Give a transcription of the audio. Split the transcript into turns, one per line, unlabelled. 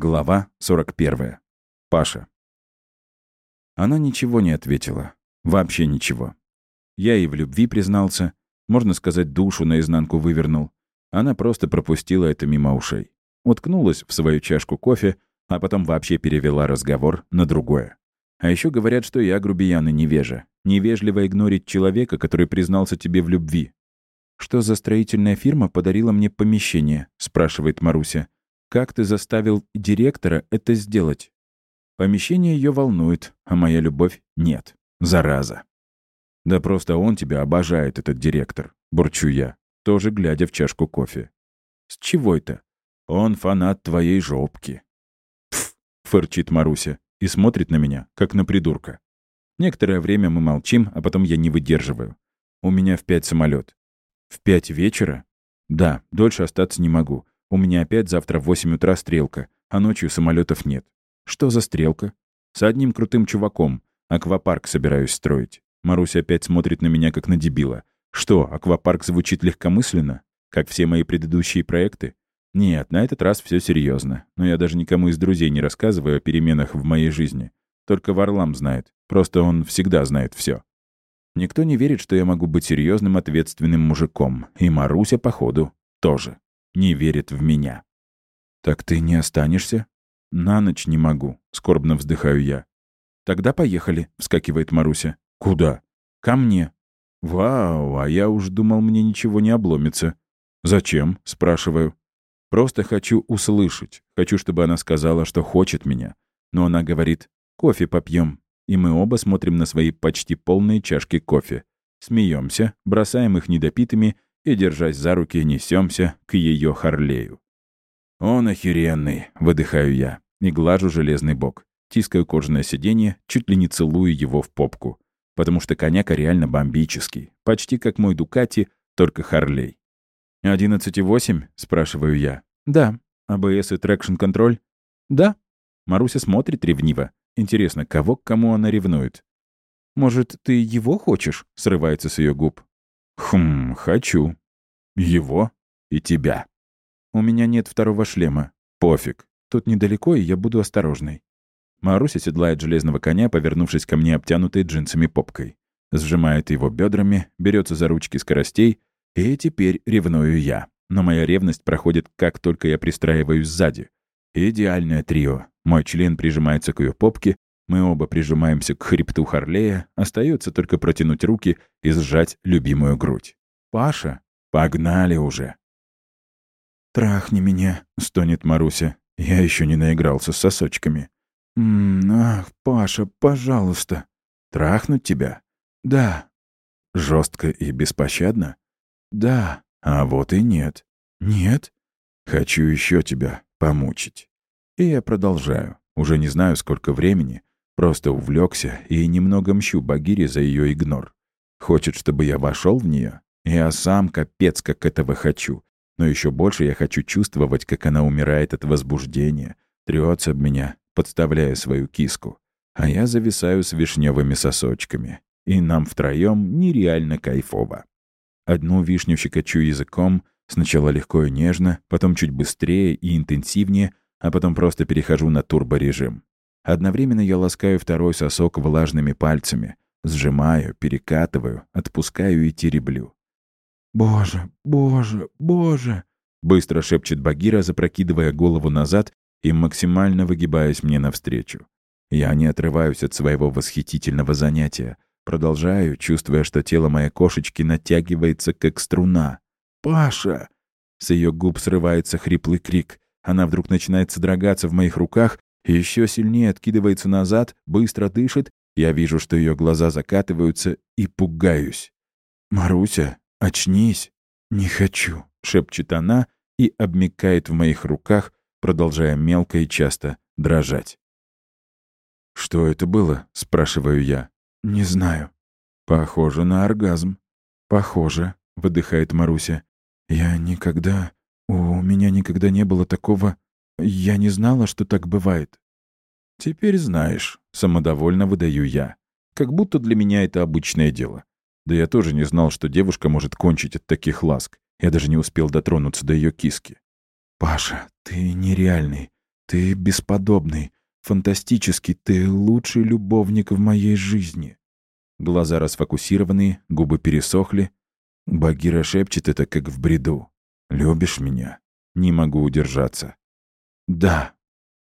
Глава 41. Паша. Она ничего не ответила. Вообще ничего. Я ей в любви признался. Можно сказать, душу наизнанку вывернул. Она просто пропустила это мимо ушей. Уткнулась в свою чашку кофе, а потом вообще перевела разговор на другое. А еще говорят, что я грубиян и невежа. Невежливо игнорить человека, который признался тебе в любви. «Что за строительная фирма подарила мне помещение?» — спрашивает Маруся. Как ты заставил директора это сделать? Помещение ее волнует, а моя любовь нет. Зараза. Да просто он тебя обожает, этот директор. Бурчу я, тоже глядя в чашку кофе. С чего это? Он фанат твоей жопки. Пф, фырчит Маруся и смотрит на меня, как на придурка. Некоторое время мы молчим, а потом я не выдерживаю. У меня в пять самолет. В пять вечера? Да, дольше остаться не могу. У меня опять завтра в 8 утра стрелка, а ночью самолетов нет. Что за стрелка? С одним крутым чуваком. Аквапарк собираюсь строить. Маруся опять смотрит на меня, как на дебила. Что, аквапарк звучит легкомысленно? Как все мои предыдущие проекты? Нет, на этот раз все серьезно. Но я даже никому из друзей не рассказываю о переменах в моей жизни. Только Варлам знает. Просто он всегда знает все. Никто не верит, что я могу быть серьезным, ответственным мужиком. И Маруся, походу, тоже не верит в меня. «Так ты не останешься?» «На ночь не могу», — скорбно вздыхаю я. «Тогда поехали», — вскакивает Маруся. «Куда?» «Ко мне». «Вау, а я уж думал, мне ничего не обломится». «Зачем?» — спрашиваю. «Просто хочу услышать. Хочу, чтобы она сказала, что хочет меня». Но она говорит «Кофе попьем». И мы оба смотрим на свои почти полные чашки кофе. Смеемся, бросаем их недопитыми — и, держась за руки, несемся к ее Харлею. «Он охеренный!» — выдыхаю я и глажу железный бок, тискаю кожаное сиденье, чуть ли не целую его в попку, потому что коняка реально бомбический, почти как мой Дукати, только Харлей. «Одиннадцать и восемь?» — спрашиваю я. «Да». «АБС и трекшн-контроль?» «Да». Маруся смотрит ревниво. Интересно, кого к кому она ревнует? «Может, ты его хочешь?» — срывается с ее губ. «Хм, хочу», его и тебя. У меня нет второго шлема. Пофиг. Тут недалеко, и я буду осторожной. Маруся седлает железного коня, повернувшись ко мне обтянутой джинсами попкой. Сжимает его бедрами, берется за ручки скоростей, и теперь ревную я. Но моя ревность проходит, как только я пристраиваюсь сзади. Идеальное трио. Мой член прижимается к ее попке, мы оба прижимаемся к хребту Харлея, остается только протянуть руки и сжать любимую грудь. «Паша!» Погнали уже!» «Трахни меня!» — стонет Маруся. Я еще не наигрался с сосочками. «М -м, «Ах, Паша, пожалуйста!» «Трахнуть тебя?» «Да». Жестко и беспощадно?» «Да». «А вот и нет». «Нет?» «Хочу еще тебя помучить». И я продолжаю. Уже не знаю, сколько времени. Просто увлекся и немного мщу Багире за ее игнор. Хочет, чтобы я вошел в нее, я сам капец как этого хочу. Но еще больше я хочу чувствовать, как она умирает от возбуждения, трется об меня, подставляя свою киску. А я зависаю с вишневыми сосочками. И нам втроем нереально кайфово. Одну вишню щекочу языком, сначала легко и нежно, потом чуть быстрее и интенсивнее, а потом просто перехожу на турборежим. Одновременно я ласкаю второй сосок влажными пальцами, сжимаю, перекатываю, отпускаю и тереблю. «Боже, боже, боже!» — быстро шепчет Багира, запрокидывая голову назад и максимально выгибаясь мне навстречу. Я не отрываюсь от своего восхитительного занятия. Продолжаю, чувствуя, что тело моей кошечки натягивается, как струна. «Паша!» С ее губ срывается хриплый крик. Она вдруг начинает содрогаться в моих руках и еще сильнее откидывается назад, быстро дышит. Я вижу, что ее глаза закатываются и пугаюсь. «Маруся, «Очнись! Не хочу!» — шепчет она и обмикает в моих руках, продолжая мелко и часто дрожать. «Что это было?» — спрашиваю я. «Не знаю». «Похоже на оргазм». «Похоже», — выдыхает Маруся. «Я никогда... У меня никогда не было такого... Я не знала, что так бывает». «Теперь знаешь», — самодовольно выдаю я. «Как будто для меня это обычное дело. Да я тоже не знал, что девушка может кончить от таких ласк. Я даже не успел дотронуться до ее киски. «Паша, ты нереальный. Ты бесподобный. Фантастический. Ты лучший любовник в моей жизни». Глаза расфокусированы, губы пересохли. Багира шепчет это, как в бреду. «Любишь меня? Не могу удержаться». «Да»,